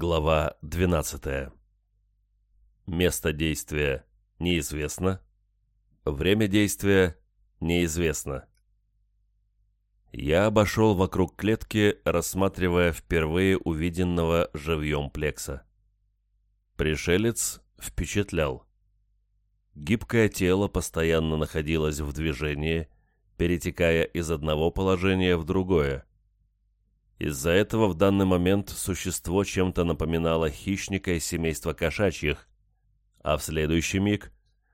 Глава 12. Место действия неизвестно. Время действия неизвестно. Я обошел вокруг клетки, рассматривая впервые увиденного живьем плекса. Пришелец впечатлял. Гибкое тело постоянно находилось в движении, перетекая из одного положения в другое. Из-за этого в данный момент существо чем-то напоминало хищника из семейства кошачьих, а в следующий миг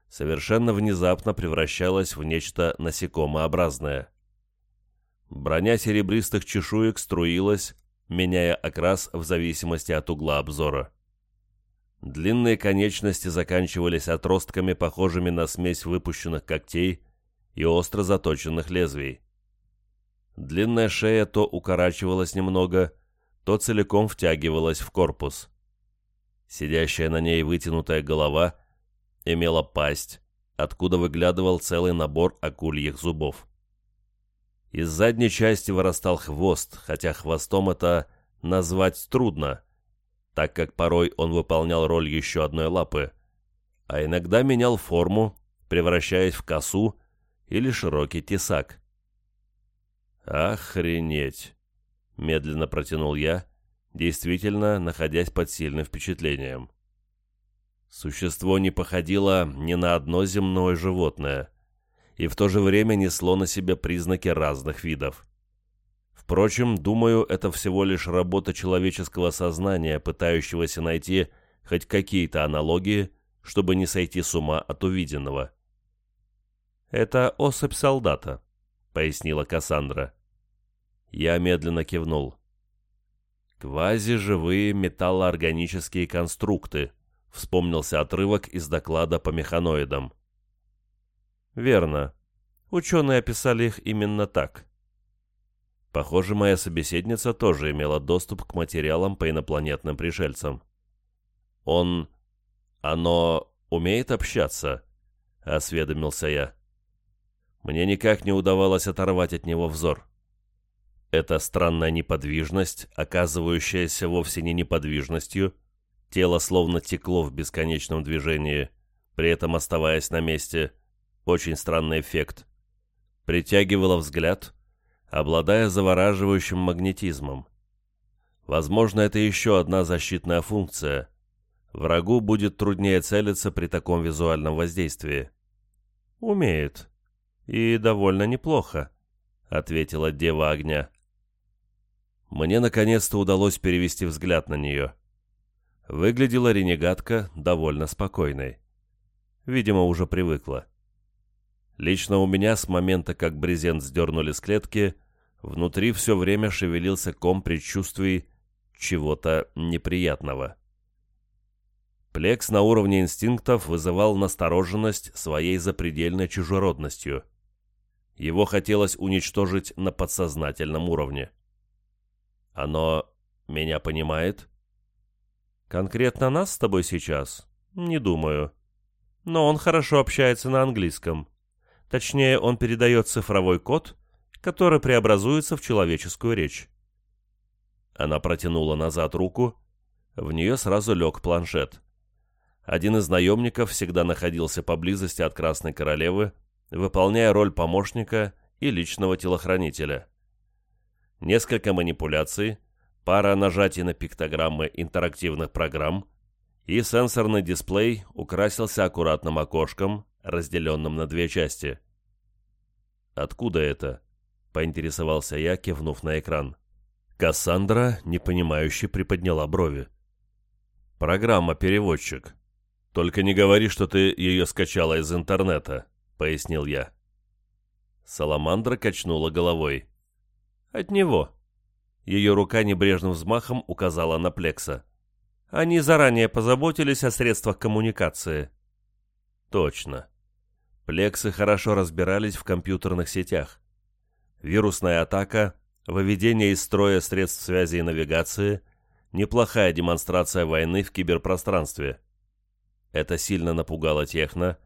совершенно внезапно превращалось в нечто насекомообразное. Броня серебристых чешуек струилась, меняя окрас в зависимости от угла обзора. Длинные конечности заканчивались отростками, похожими на смесь выпущенных когтей и остро заточенных лезвий. Длинная шея то укорачивалась немного, то целиком втягивалась в корпус. Сидящая на ней вытянутая голова имела пасть, откуда выглядывал целый набор акульих зубов. Из задней части вырастал хвост, хотя хвостом это назвать трудно, так как порой он выполнял роль еще одной лапы, а иногда менял форму, превращаясь в косу или широкий тесак. «Охренеть!» — медленно протянул я, действительно находясь под сильным впечатлением. Существо не походило ни на одно земное животное и в то же время несло на себе признаки разных видов. Впрочем, думаю, это всего лишь работа человеческого сознания, пытающегося найти хоть какие-то аналогии, чтобы не сойти с ума от увиденного. «Это особь солдата», пояснила Кассандра. Я медленно кивнул. «Квазиживые металлоорганические конструкты», — вспомнился отрывок из доклада по механоидам. «Верно. Ученые описали их именно так». Похоже, моя собеседница тоже имела доступ к материалам по инопланетным пришельцам. «Он... оно умеет общаться?» — осведомился я. Мне никак не удавалось оторвать от него взор. Эта странная неподвижность, оказывающаяся вовсе не неподвижностью, тело словно текло в бесконечном движении, при этом оставаясь на месте, очень странный эффект, притягивало взгляд, обладая завораживающим магнетизмом. Возможно, это еще одна защитная функция. Врагу будет труднее целиться при таком визуальном воздействии. Умеет, «И довольно неплохо», — ответила Дева Огня. Мне наконец-то удалось перевести взгляд на нее. Выглядела ренегатка довольно спокойной. Видимо, уже привыкла. Лично у меня с момента, как брезент сдернули с клетки, внутри все время шевелился ком предчувствий чего-то неприятного. Плекс на уровне инстинктов вызывал настороженность своей запредельной чужеродностью. Его хотелось уничтожить на подсознательном уровне. Оно меня понимает? Конкретно нас с тобой сейчас? Не думаю. Но он хорошо общается на английском. Точнее, он передает цифровой код, который преобразуется в человеческую речь. Она протянула назад руку, в нее сразу лег планшет. Один из наемников всегда находился поблизости от Красной Королевы, выполняя роль помощника и личного телохранителя. Несколько манипуляций, пара нажатий на пиктограммы интерактивных программ, и сенсорный дисплей украсился аккуратным окошком, разделенным на две части. «Откуда это?» — поинтересовался я, кивнув на экран. Кассандра, непонимающе, приподняла брови. «Программа-переводчик. Только не говори, что ты ее скачала из интернета», — пояснил я. Саламандра качнула головой. «От него». Ее рука небрежным взмахом указала на Плекса. «Они заранее позаботились о средствах коммуникации». «Точно. Плексы хорошо разбирались в компьютерных сетях. Вирусная атака, выведение из строя средств связи и навигации — неплохая демонстрация войны в киберпространстве. Это сильно напугало Техно,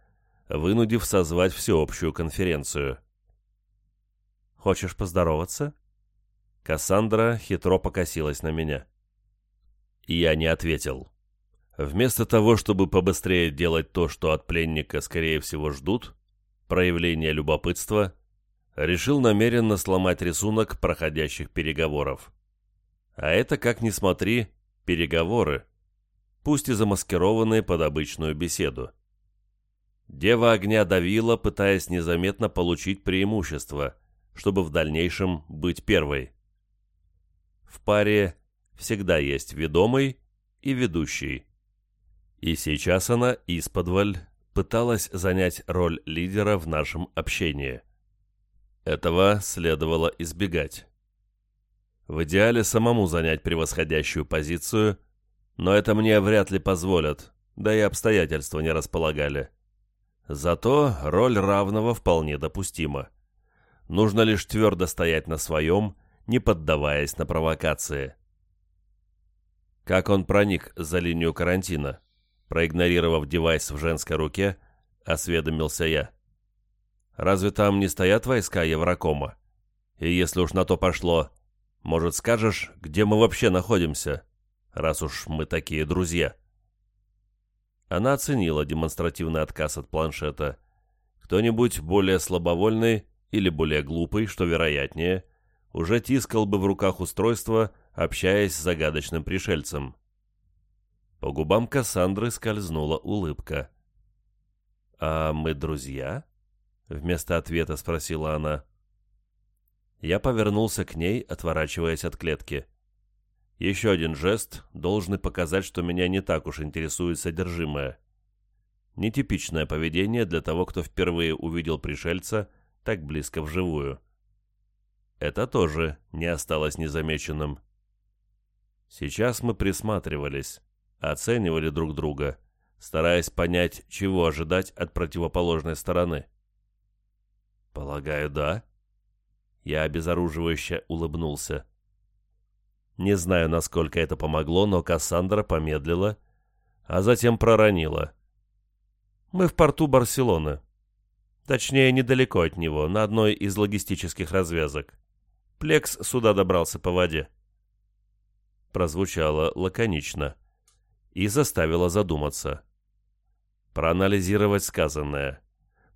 вынудив созвать всеобщую конференцию. «Хочешь поздороваться?» Кассандра хитро покосилась на меня. Я не ответил. Вместо того, чтобы побыстрее делать то, что от пленника, скорее всего, ждут, проявление любопытства, решил намеренно сломать рисунок проходящих переговоров. А это, как ни смотри, переговоры, пусть и замаскированные под обычную беседу. Дева огня давила, пытаясь незаметно получить преимущество, чтобы в дальнейшем быть первой. В паре всегда есть ведомый и ведущий. И сейчас она исподволь пыталась занять роль лидера в нашем общении. Этого следовало избегать. В идеале самому занять превосходящую позицию, но это мне вряд ли позволят, да и обстоятельства не располагали. Зато роль равного вполне допустима. Нужно лишь твердо стоять на своем, не поддаваясь на провокации. Как он проник за линию карантина? Проигнорировав девайс в женской руке, осведомился я. «Разве там не стоят войска Еврокома? И если уж на то пошло, может, скажешь, где мы вообще находимся, раз уж мы такие друзья?» Она оценила демонстративный отказ от планшета. Кто-нибудь более слабовольный или более глупый, что вероятнее, уже тискал бы в руках устройство, общаясь с загадочным пришельцем. По губам Кассандры скользнула улыбка. «А мы друзья?» — вместо ответа спросила она. Я повернулся к ней, отворачиваясь от клетки. Еще один жест, должен показать, что меня не так уж интересует содержимое. Нетипичное поведение для того, кто впервые увидел пришельца так близко вживую. Это тоже не осталось незамеченным. Сейчас мы присматривались, оценивали друг друга, стараясь понять, чего ожидать от противоположной стороны. «Полагаю, да?» Я обезоруживающе улыбнулся. Не знаю, насколько это помогло, но Кассандра помедлила, а затем проронила. «Мы в порту Барселоны. Точнее, недалеко от него, на одной из логистических развязок. Плекс сюда добрался по воде». Прозвучало лаконично и заставило задуматься. Проанализировать сказанное.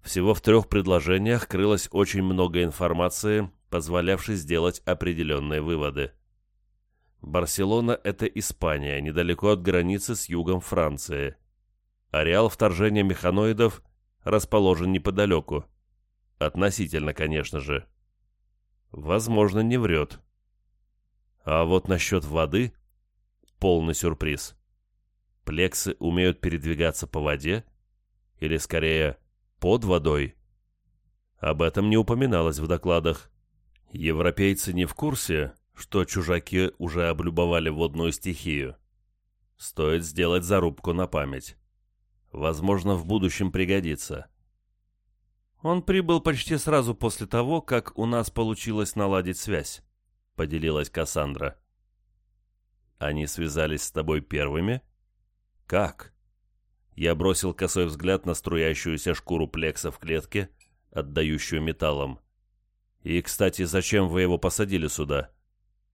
Всего в трех предложениях крылось очень много информации, позволявшей сделать определенные выводы. Барселона – это Испания, недалеко от границы с югом Франции. Ареал вторжения механоидов расположен неподалеку. Относительно, конечно же. Возможно, не врет. А вот насчет воды – полный сюрприз. Плексы умеют передвигаться по воде? Или, скорее, под водой? Об этом не упоминалось в докладах. Европейцы не в курсе, что чужаки уже облюбовали водную стихию. Стоит сделать зарубку на память. Возможно, в будущем пригодится. Он прибыл почти сразу после того, как у нас получилось наладить связь, поделилась Кассандра. Они связались с тобой первыми? Как? Я бросил косой взгляд на струящуюся шкуру плекса в клетке, отдающую металлом. И, кстати, зачем вы его посадили сюда?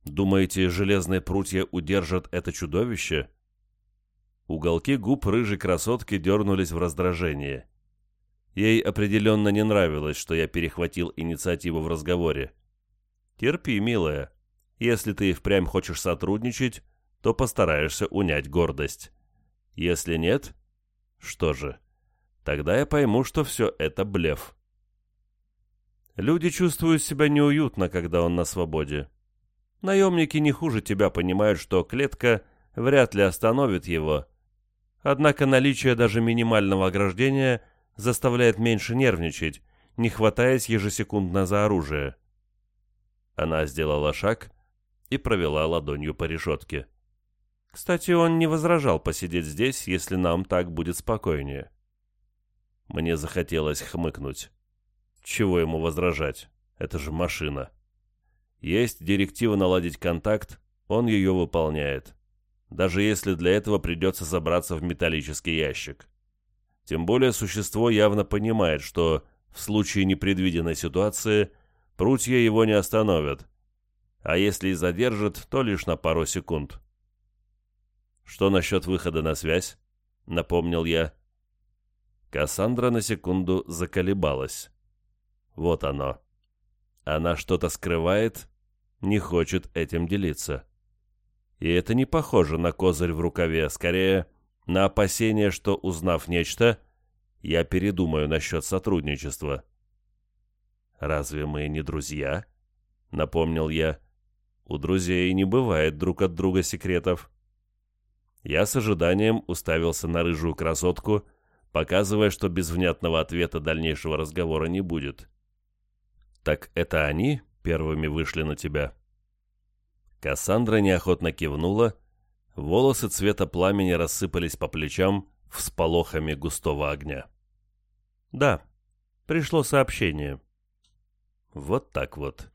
Думаете, железные прутья удержат это чудовище? Уголки губ рыжей красотки дернулись в раздражении. Ей определенно не нравилось, что я перехватил инициативу в разговоре. Терпи, милая. Если ты и впрямь хочешь сотрудничать, то постараешься унять гордость. Если нет, что же, тогда я пойму, что все это блеф. Люди чувствуют себя неуютно, когда он на свободе. Наемники не хуже тебя понимают, что клетка вряд ли остановит его. Однако наличие даже минимального ограждения заставляет меньше нервничать, не хватаясь ежесекундно за оружие. Она сделала шаг и провела ладонью по решетке. Кстати, он не возражал посидеть здесь, если нам так будет спокойнее. Мне захотелось хмыкнуть. Чего ему возражать? Это же машина. Есть директива наладить контакт, он ее выполняет. Даже если для этого придется забраться в металлический ящик. Тем более существо явно понимает, что в случае непредвиденной ситуации прутья его не остановят, а если и задержат, то лишь на пару секунд. Что насчет выхода на связь? Напомнил я. Кассандра на секунду заколебалась. Вот оно. Она что-то скрывает, не хочет этим делиться. И это не похоже на козырь в рукаве, скорее на опасение, что, узнав нечто, я передумаю насчет сотрудничества. «Разве мы не друзья?» — напомнил я. «У друзей не бывает друг от друга секретов». Я с ожиданием уставился на рыжую красотку, показывая, что без внятного ответа дальнейшего разговора не будет. «Так это они первыми вышли на тебя?» Кассандра неохотно кивнула, волосы цвета пламени рассыпались по плечам всполохами густого огня. «Да, пришло сообщение». «Вот так вот.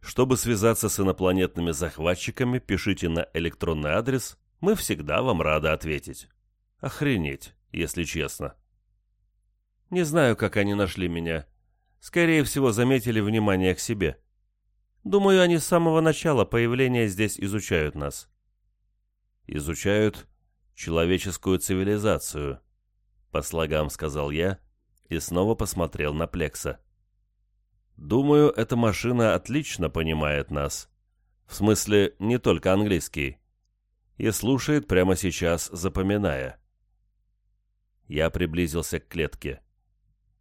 Чтобы связаться с инопланетными захватчиками, пишите на электронный адрес, мы всегда вам рады ответить. Охренеть, если честно». «Не знаю, как они нашли меня. Скорее всего, заметили внимание к себе». Думаю, они с самого начала появления здесь изучают нас. Изучают человеческую цивилизацию, по слогам сказал я и снова посмотрел на Плекса. Думаю, эта машина отлично понимает нас. В смысле, не только английский. И слушает прямо сейчас, запоминая. Я приблизился к клетке.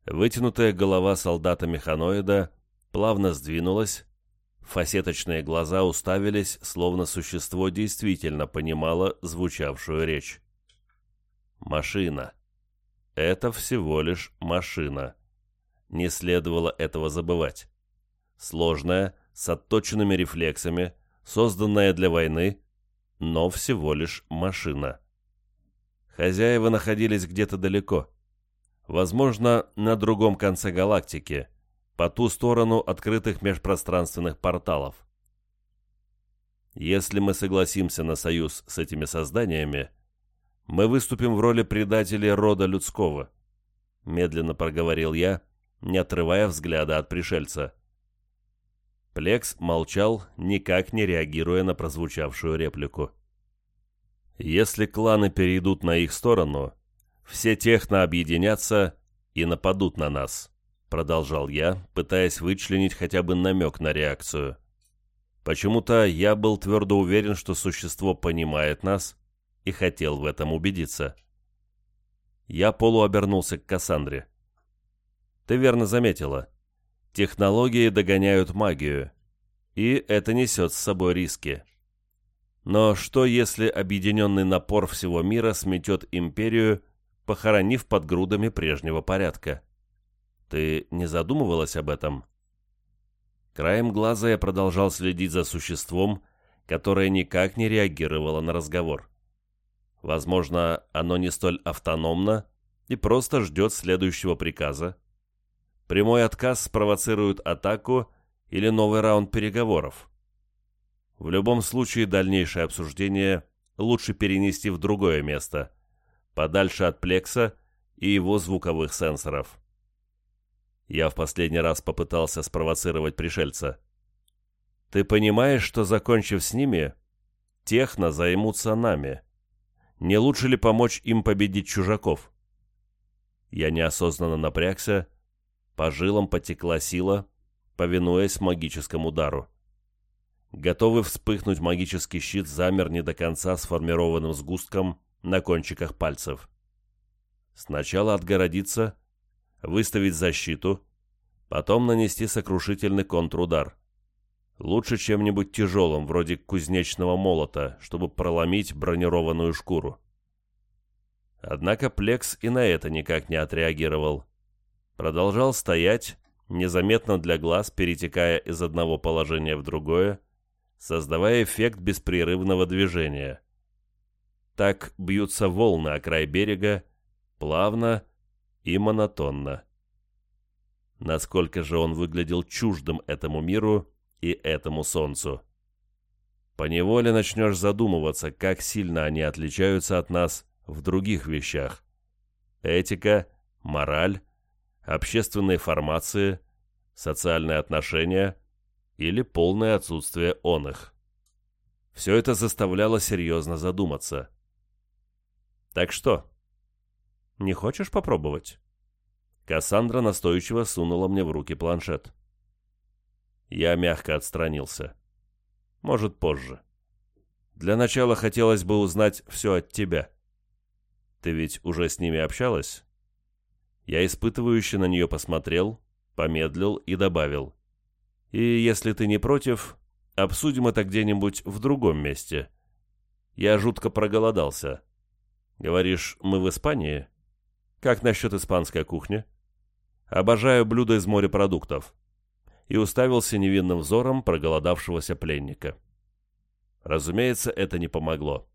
Вытянутая голова солдата-механоида плавно сдвинулась, Фасеточные глаза уставились, словно существо действительно понимало звучавшую речь. Машина. Это всего лишь машина. Не следовало этого забывать. Сложная, с отточенными рефлексами, созданная для войны, но всего лишь машина. Хозяева находились где-то далеко. Возможно, на другом конце галактики – по ту сторону открытых межпространственных порталов. Если мы согласимся на союз с этими созданиями, мы выступим в роли предателей рода людского, медленно проговорил я, не отрывая взгляда от пришельца. Плекс молчал, никак не реагируя на прозвучавшую реплику. Если кланы перейдут на их сторону, все техно объединятся и нападут на нас. Продолжал я, пытаясь вычленить хотя бы намек на реакцию. Почему-то я был твердо уверен, что существо понимает нас и хотел в этом убедиться. Я полуобернулся к Кассандре. Ты верно заметила. Технологии догоняют магию, и это несет с собой риски. Но что, если объединенный напор всего мира сметет империю, похоронив под грудами прежнего порядка? Ты не задумывалась об этом? Краем глаза я продолжал следить за существом, которое никак не реагировало на разговор. Возможно, оно не столь автономно и просто ждет следующего приказа. Прямой отказ спровоцирует атаку или новый раунд переговоров. В любом случае дальнейшее обсуждение лучше перенести в другое место, подальше от Плекса и его звуковых сенсоров. Я в последний раз попытался спровоцировать пришельца. Ты понимаешь, что, закончив с ними, техно займутся нами? Не лучше ли помочь им победить чужаков? Я неосознанно напрягся, по жилам потекла сила, повинуясь магическому удару. Готовый вспыхнуть магический щит замер не до конца сформированным сгустком на кончиках пальцев. Сначала отгородиться, выставить защиту, потом нанести сокрушительный контрудар. Лучше чем-нибудь тяжелым, вроде кузнечного молота, чтобы проломить бронированную шкуру. Однако Плекс и на это никак не отреагировал. Продолжал стоять, незаметно для глаз перетекая из одного положения в другое, создавая эффект беспрерывного движения. Так бьются волны о край берега, плавно и монотонно. Насколько же он выглядел чуждым этому миру и этому солнцу. Поневоле начнешь задумываться, как сильно они отличаются от нас в других вещах. Этика, мораль, общественные формации, социальные отношения или полное отсутствие он их. Все это заставляло серьезно задуматься. Так что? Не хочешь попробовать? Кассандра настойчиво сунула мне в руки планшет. Я мягко отстранился. Может, позже. Для начала хотелось бы узнать все от тебя. Ты ведь уже с ними общалась? Я испытывающе на нее посмотрел, помедлил и добавил. И если ты не против, обсудим это где-нибудь в другом месте. Я жутко проголодался. Говоришь, мы в Испании? Как насчет испанской кухни? Обожаю блюда из морепродуктов. И уставился невинным взором проголодавшегося пленника. Разумеется, это не помогло.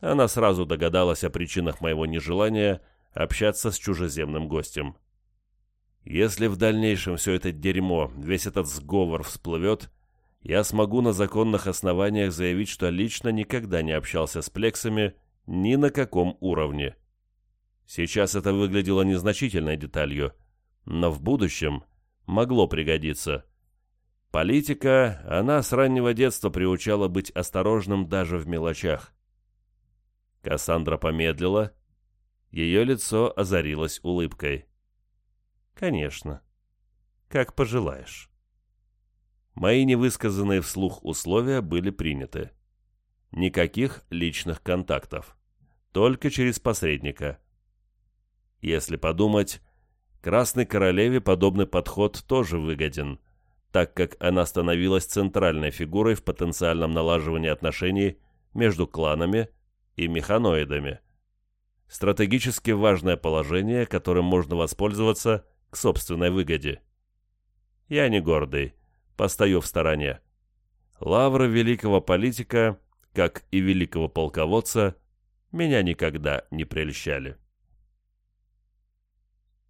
Она сразу догадалась о причинах моего нежелания общаться с чужеземным гостем. Если в дальнейшем все это дерьмо, весь этот сговор всплывет, я смогу на законных основаниях заявить, что лично никогда не общался с плексами ни на каком уровне. Сейчас это выглядело незначительной деталью, но в будущем могло пригодиться. Политика, она с раннего детства приучала быть осторожным даже в мелочах. Кассандра помедлила. Ее лицо озарилось улыбкой. «Конечно. Как пожелаешь». Мои невысказанные вслух условия были приняты. Никаких личных контактов. Только через посредника. Если подумать, Красной Королеве подобный подход тоже выгоден – так как она становилась центральной фигурой в потенциальном налаживании отношений между кланами и механоидами. Стратегически важное положение, которым можно воспользоваться к собственной выгоде. Я не гордый, постою в стороне. Лавры великого политика, как и великого полководца, меня никогда не прельщали.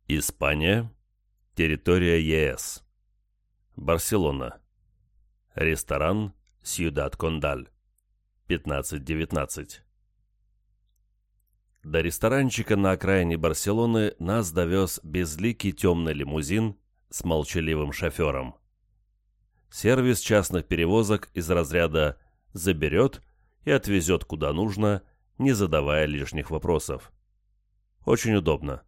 Испания, территория ЕС. Барселона. Ресторан «Сьюдад Кондаль». 15.19. До ресторанчика на окраине Барселоны нас довез безликий темный лимузин с молчаливым шофером. Сервис частных перевозок из разряда «заберет» и отвезет куда нужно, не задавая лишних вопросов. Очень удобно.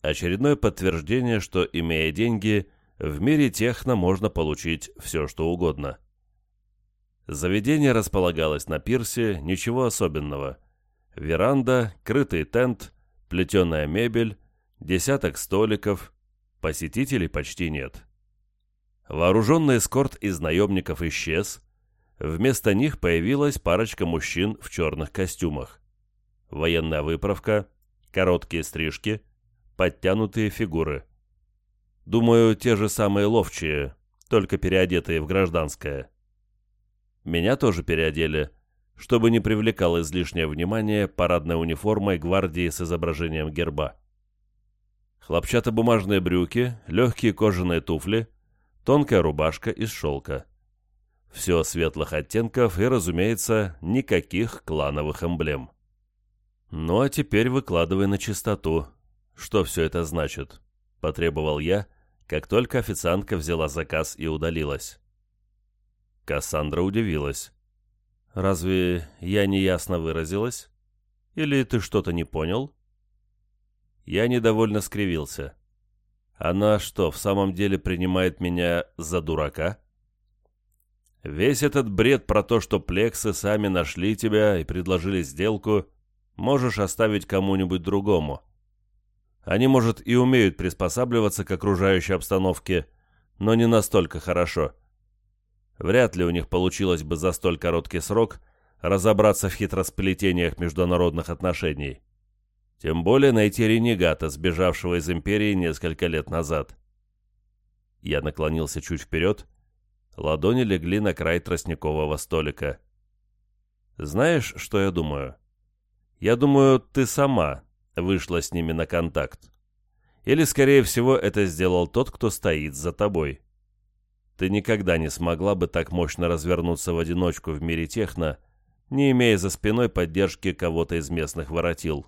Очередное подтверждение, что, имея деньги, в мире техно можно получить все, что угодно. Заведение располагалось на пирсе, ничего особенного. Веранда, крытый тент, плетеная мебель, десяток столиков, посетителей почти нет. Вооруженный эскорт из наемников исчез, вместо них появилась парочка мужчин в черных костюмах. Военная выправка, короткие стрижки, подтянутые фигуры. Думаю, те же самые ловчие, только переодетые в гражданское. Меня тоже переодели, чтобы не привлекал излишнее внимание парадной униформой гвардии с изображением герба. Хлопчатобумажные брюки, легкие кожаные туфли, тонкая рубашка из шелка. Все светлых оттенков и, разумеется, никаких клановых эмблем. Ну а теперь выкладывай на чистоту, что все это значит, потребовал я, — как только официантка взяла заказ и удалилась. Кассандра удивилась. «Разве я неясно выразилась? Или ты что-то не понял?» Я недовольно скривился. «Она что, в самом деле принимает меня за дурака?» «Весь этот бред про то, что плексы сами нашли тебя и предложили сделку, можешь оставить кому-нибудь другому. Они, может, и умеют приспосабливаться к окружающей обстановке, но не настолько хорошо. Вряд ли у них получилось бы за столь короткий срок разобраться в хитросплетениях международных отношений. Тем более найти ренегата, сбежавшего из империи несколько лет назад. Я наклонился чуть вперед, ладони легли на край тростникового столика. «Знаешь, что я думаю?» «Я думаю, ты сама вышла с ними на контакт. Или, скорее всего, это сделал тот, кто стоит за тобой. Ты никогда не смогла бы так мощно развернуться в одиночку в мире техно, не имея за спиной поддержки кого-то из местных воротил.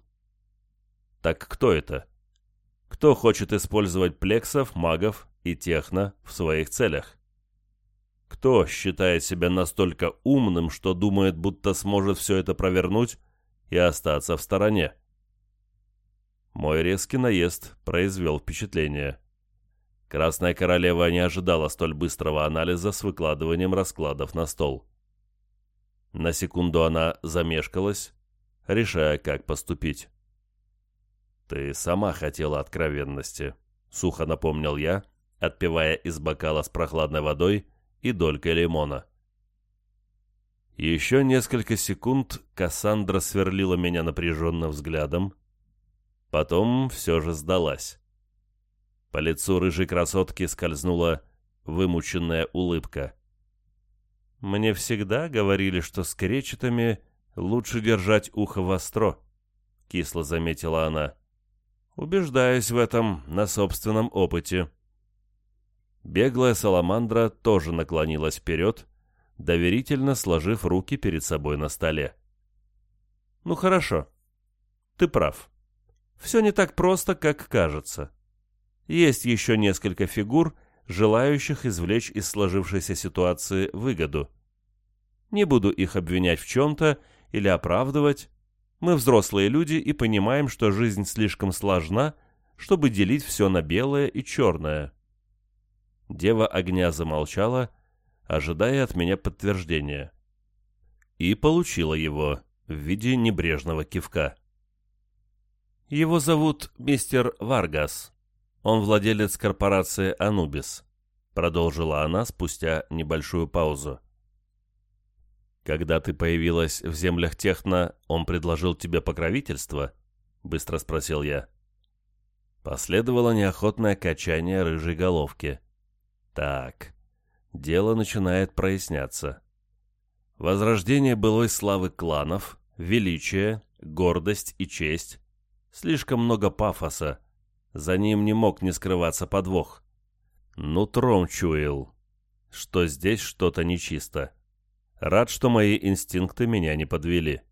Так кто это? Кто хочет использовать плексов, магов и техно в своих целях? Кто считает себя настолько умным, что думает, будто сможет все это провернуть и остаться в стороне? Мой резкий наезд произвел впечатление. Красная королева не ожидала столь быстрого анализа с выкладыванием раскладов на стол. На секунду она замешкалась, решая, как поступить. «Ты сама хотела откровенности», — сухо напомнил я, отпивая из бокала с прохладной водой и долькой лимона. Еще несколько секунд Кассандра сверлила меня напряженным взглядом, потом все же сдалась. По лицу рыжей красотки скользнула вымученная улыбка. «Мне всегда говорили, что с кречетами лучше держать ухо востро», — кисло заметила она. «Убеждаюсь в этом на собственном опыте». Беглая саламандра тоже наклонилась вперед, доверительно сложив руки перед собой на столе. «Ну хорошо. Ты прав. Все не так просто, как кажется. Есть еще несколько фигур, желающих извлечь из сложившейся ситуации выгоду. Не буду их обвинять в чем-то или оправдывать. Мы взрослые люди и понимаем, что жизнь слишком сложна, чтобы делить все на белое и черное. Дева огня замолчала, ожидая от меня подтверждения. И получила его в виде небрежного кивка. Его зовут мистер Варгас. Он владелец корпорации «Анубис», продолжила она спустя небольшую паузу. «Когда ты появилась в землях Техно, он предложил тебе покровительство?» — быстро спросил я. Последовало неохотное качание рыжей головки. Так, дело начинает проясняться. Возрождение былой славы кланов, величие, гордость и честь. Слишком много пафоса. За ним не мог не скрываться подвох. Нутром чуял, что здесь что-то нечисто. Рад, что мои инстинкты меня не подвели.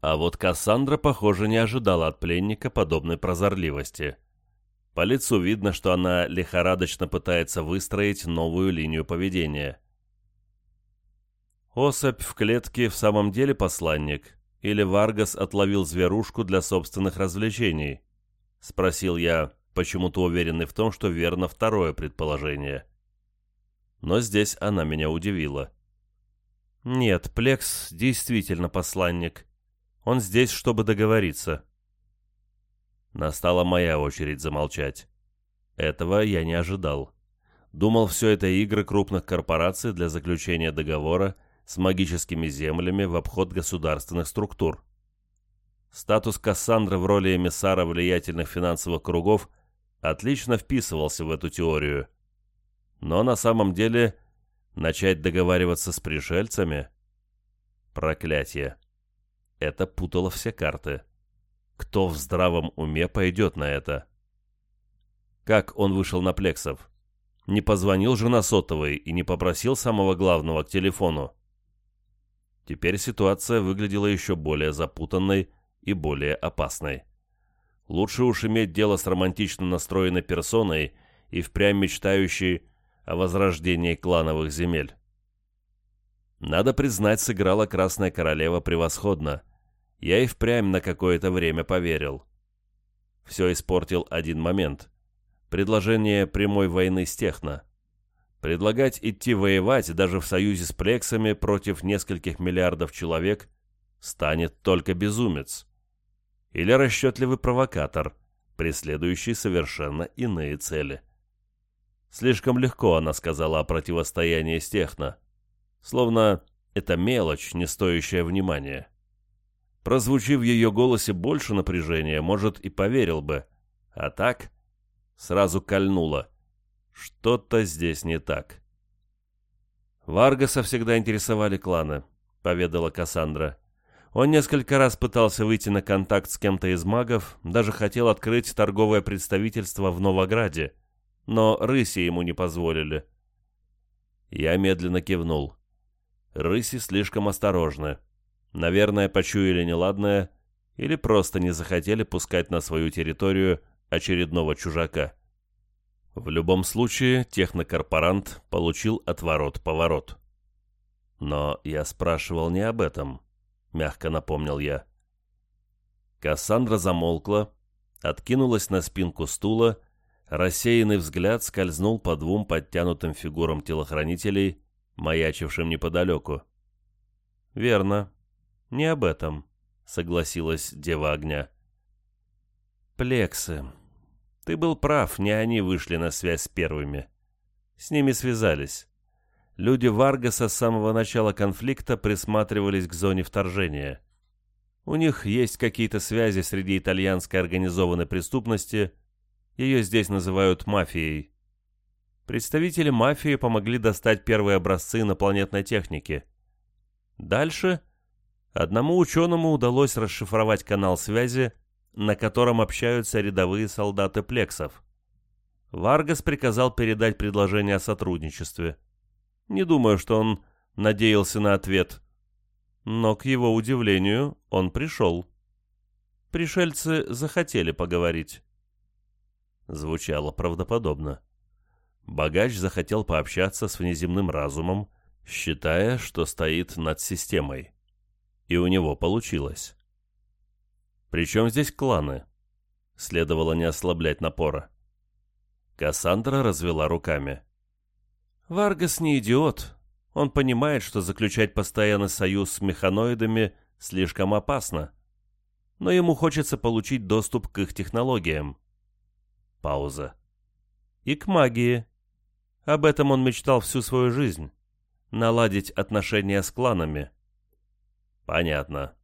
А вот Кассандра, похоже, не ожидала от пленника подобной прозорливости. — по лицу видно, что она лихорадочно пытается выстроить новую линию поведения. Особь в клетке в самом деле посланник, или Варгас отловил зверушку для собственных развлечений? Спросил я, почему-то уверенный в том, что верно второе предположение. Но здесь она меня удивила. Нет, Плекс действительно посланник. Он здесь, чтобы договориться. Настала моя очередь замолчать. Этого я не ожидал. Думал, все это игры крупных корпораций для заключения договора с магическими землями в обход государственных структур. Статус Кассандры в роли эмиссара влиятельных финансовых кругов отлично вписывался в эту теорию. Но на самом деле начать договариваться с пришельцами... Проклятие. Это путало все карты. Кто в здравом уме пойдет на это? Как он вышел на Плексов? Не позвонил же на сотовый и не попросил самого главного к телефону. Теперь ситуация выглядела еще более запутанной и более опасной. Лучше уж иметь дело с романтично настроенной персоной и впрямь мечтающей о возрождении клановых земель. Надо признать, сыграла Красная Королева превосходно я и впрямь на какое-то время поверил. Все испортил один момент. Предложение прямой войны с Техно. Предлагать идти воевать даже в союзе с Плексами против нескольких миллиардов человек станет только безумец. Или расчетливый провокатор, преследующий совершенно иные цели. Слишком легко она сказала о противостоянии с Техно. Словно это мелочь, не стоящая внимания. Прозвучи в ее голосе больше напряжения, может, и поверил бы. А так сразу кольнуло. Что-то здесь не так. Варгаса всегда интересовали кланы, поведала Кассандра. Он несколько раз пытался выйти на контакт с кем-то из магов, даже хотел открыть торговое представительство в Новограде, но рыси ему не позволили. Я медленно кивнул. Рыси слишком осторожны. Наверное, почуяли неладное или просто не захотели пускать на свою территорию очередного чужака. В любом случае, технокорпорант получил отворот-поворот. Но я спрашивал не об этом, мягко напомнил я. Кассандра замолкла, откинулась на спинку стула, рассеянный взгляд скользнул по двум подтянутым фигурам телохранителей, маячившим неподалеку. «Верно. Не об этом», — согласилась Дева Огня. «Плексы. Ты был прав, не они вышли на связь с первыми. С ними связались. Люди Варгаса с самого начала конфликта присматривались к зоне вторжения. У них есть какие-то связи среди итальянской организованной преступности, ее здесь называют мафией. Представители мафии помогли достать первые образцы инопланетной техники. Дальше одному ученому удалось расшифровать канал связи, на котором общаются рядовые солдаты плексов. Варгас приказал передать предложение о сотрудничестве. Не думаю, что он надеялся на ответ. Но, к его удивлению, он пришел. Пришельцы захотели поговорить. Звучало правдоподобно. Богач захотел пообщаться с внеземным разумом, считая, что стоит над системой. И у него получилось. Причем здесь кланы? Следовало не ослаблять напора. Кассандра развела руками. Варгас не идиот. Он понимает, что заключать постоянный союз с механоидами слишком опасно. Но ему хочется получить доступ к их технологиям. Пауза. И к магии. Об этом он мечтал всю свою жизнь. Наладить отношения с кланами. Понятно.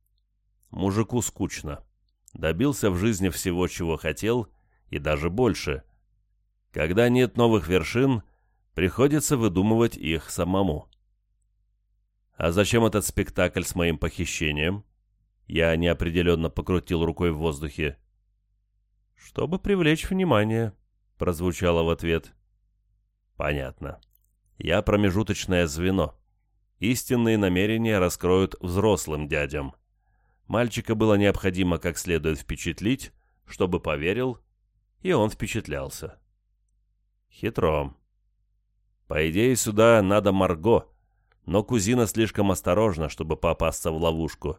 Мужику скучно. Добился в жизни всего, чего хотел, и даже больше. Когда нет новых вершин — Приходится выдумывать их самому. А зачем этот спектакль с моим похищением? Я неопределенно покрутил рукой в воздухе. «Чтобы привлечь внимание», — прозвучало в ответ. «Понятно. Я промежуточное звено. Истинные намерения раскроют взрослым дядям. Мальчика было необходимо как следует впечатлить, чтобы поверил, и он впечатлялся. Хитро. По идее, сюда надо Марго, но кузина слишком осторожна, чтобы попасться в ловушку.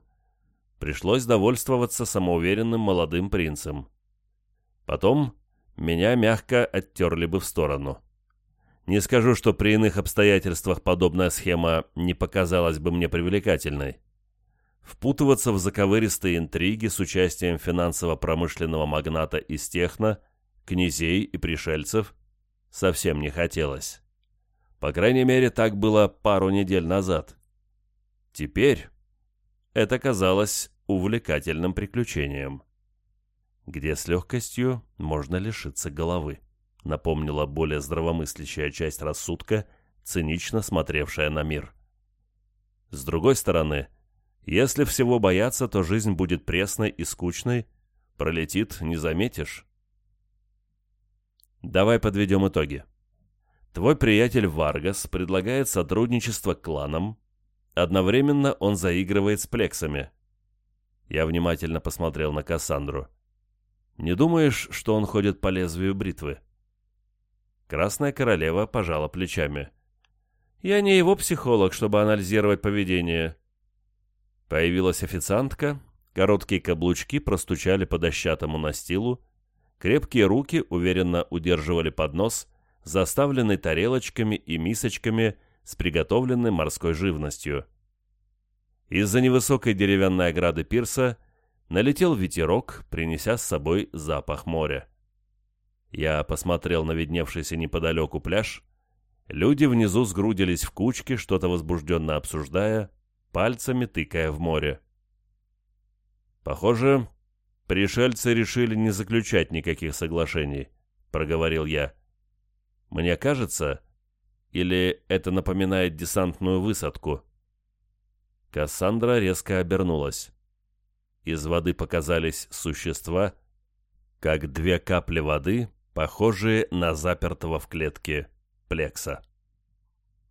Пришлось довольствоваться самоуверенным молодым принцем. Потом меня мягко оттерли бы в сторону. Не скажу, что при иных обстоятельствах подобная схема не показалась бы мне привлекательной. Впутываться в заковыристые интриги с участием финансово-промышленного магната из Техно, князей и пришельцев совсем не хотелось. По крайней мере, так было пару недель назад. Теперь это казалось увлекательным приключением. Где с легкостью можно лишиться головы, напомнила более здравомыслящая часть рассудка, цинично смотревшая на мир. С другой стороны, если всего бояться, то жизнь будет пресной и скучной, пролетит, не заметишь. Давай подведем итоги. Твой приятель Варгас предлагает сотрудничество кланам. Одновременно он заигрывает с плексами. Я внимательно посмотрел на Кассандру. Не думаешь, что он ходит по лезвию бритвы? Красная королева пожала плечами. Я не его психолог, чтобы анализировать поведение. Появилась официантка, короткие каблучки простучали по дощатому настилу, крепкие руки уверенно удерживали поднос — заставленный тарелочками и мисочками с приготовленной морской живностью. Из-за невысокой деревянной ограды пирса налетел ветерок, принеся с собой запах моря. Я посмотрел на видневшийся неподалеку пляж. Люди внизу сгрудились в кучке, что-то возбужденно обсуждая, пальцами тыкая в море. «Похоже, пришельцы решили не заключать никаких соглашений», — проговорил я. Мне кажется, или это напоминает десантную высадку? Кассандра резко обернулась. Из воды показались существа, как две капли воды, похожие на запертого в клетке плекса.